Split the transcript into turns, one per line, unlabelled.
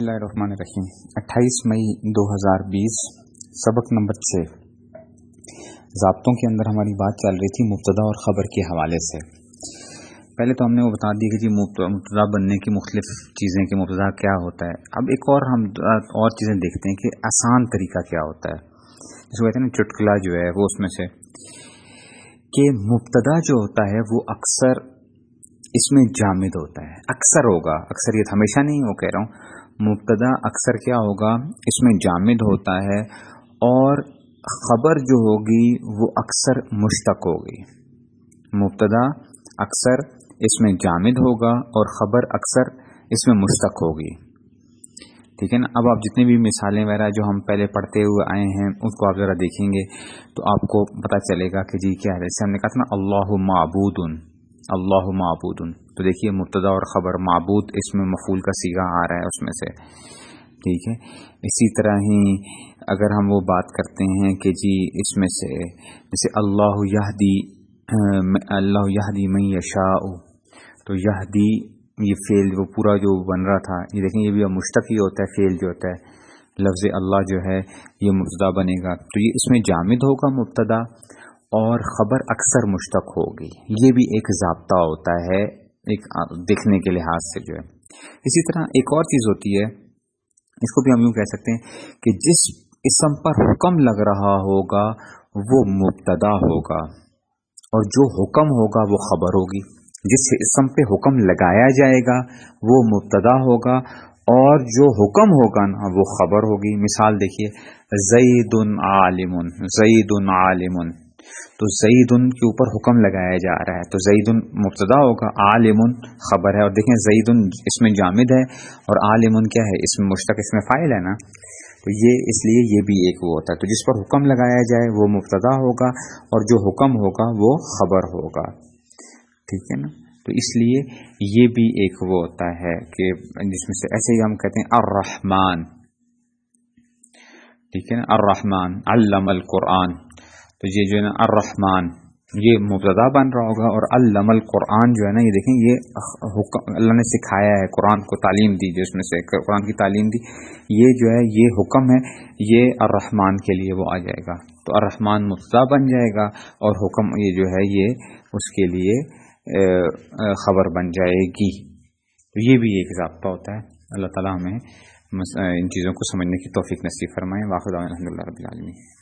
اللہ الرحمن الرحیم۔ اٹھائیس مئی دو ہزار بیس، سبق نمبر چھ۔ ضابطوں کے اندر ہماری بات چل رہی تھی مبتدا اور خبر کے حوالے سے۔ پہلے تو ہم نے وہ بتا دی کہ جی مبتدا بننے کی مختلف چیزیں کہ مبتدا کیا ہوتا ہے۔ اب ایک اور ہم، اور چیزیں دیکھتے ہیں کہ آسان طریقہ کیا ہوتا ہے۔ جس کو کہتے ہیں نا چٹکلا جو ہے وہ اس میں سے۔ کہ مبتدا جو ہوتا ہے وہ اکثر اس میں جامد ہوتا ہے۔ اکثر ہوگا، اکثر یہ ہمیشہ نہیں، وہ کہہ رہا ہوں۔ مبتدا اکثر کیا ہوگا؟ اس میں جامد ہوتا ہے اور خبر جو ہوگی وہ اکثر مشتق ہوگی۔ مبتدا اکثر اس میں جامد ہوگا اور خبر اکثر اس میں مشتق ہوگی۔ ٹھیک ہے نا؟ اب آپ جتنی بھی مثالیں وغیرہ جو ہم پہلے پڑھتے ہوئے آئے ہیں، اس کو آپ ذرا دیکھیں گے تو آپ کو پتہ چلے گا کہ جی کیا ہے۔ جیسے ہم نے کہا تھا نا، اللہ معبود اللہ معبود تو دیکھیے مبتدا اور خبر معبود اس میں مفول کا سیگا آ رہا ہے اس میں سے۔ ٹھیک ہے؟ اسی طرح ہی اگر ہم وہ بات کرتے ہیں کہ جی اس میں سے جیسے اللہ یہدی اللہ یہدی میں یشا تو یہدی یہ فیل وہ پورا جو بن رہا تھا، یہ دیکھیں یہ بھی مشتق ہی ہوتا ہے فیل جو ہوتا ہے، لفظ اللہ جو ہے یہ مبتدا بنے گا۔ تو یہ اس میں جامد ہوگا مبتدا؟ اور خبر اکثر مشتق ہوگی۔ یہ بھی ایک ضابطہ ہوتا ہے، ایک دیکھنے کے لحاظ سے جو ہے۔ اسی طرح ایک اور چیز ہوتی ہے، اس کو بھی ہم یوں کہہ سکتے ہیں کہ جس اسم پر حکم لگ رہا ہوگا، وہ مبتدا ہوگا۔ اور جو حکم ہوگا، وہ خبر ہوگی۔ جس اسم پہ حکم لگایا جائے گا، وہ مبتدا ہوگا۔ اور جو حکم ہوگا نا، وہ خبر ہوگی۔ مثال دیکھیے زید عالم زید عالم تو زید کے اوپر حکم لگایا جا رہا ہے۔ تو زید مبتدا ہوگا عالم خبر ہے۔ اور دیکھیں زید اس میں جامد ہے اور عالم کیا ہے؟ اس میں مشتق، اس میں فائل ہے نا؟ تو یہ اس لیے یہ بھی ایک وہ ہوتا ہے۔ تو جس پر حکم لگایا جائے وہ مبتدا ہوگا اور جو حکم ہوگا وہ خبر ہوگا۔ ٹھیک ہے نا؟ تو اس لیے یہ بھی ایک وہ ہوتا ہے کہ جس میں سے ایسے ہی ہم کہتے ہیں الرحمن۔ ٹھیک ہے نا؟ الرحمن، علم القرآن۔ تو یہ جو ہے نا الرحمن، یہ مبتدا بن رہا ہوگا اور علم القرآن جو ہے نا، یہ دیکھیں، یہ اللہ نے سکھایا ہے، قرآن کو تعلیم دی، جو اس میں سے قرآن کی تعلیم دی، یہ جو ہے، یہ حکم ہے، یہ الرحمن کے لیے وہ آ جائے گا۔ تو الرحمن مبتدا بن جائے گا اور حکم یہ جو ہے، یہ اس کے لیے خبر بن جائے گی۔ تو یہ بھی ایک ضابطہ ہوتا ہے۔ اللہ تعالیٰ ہمیں ان چیزوں کو سمجھنے کی توفیق نصیب فرمائے۔ واقع الحمد اللہ رب العالمین۔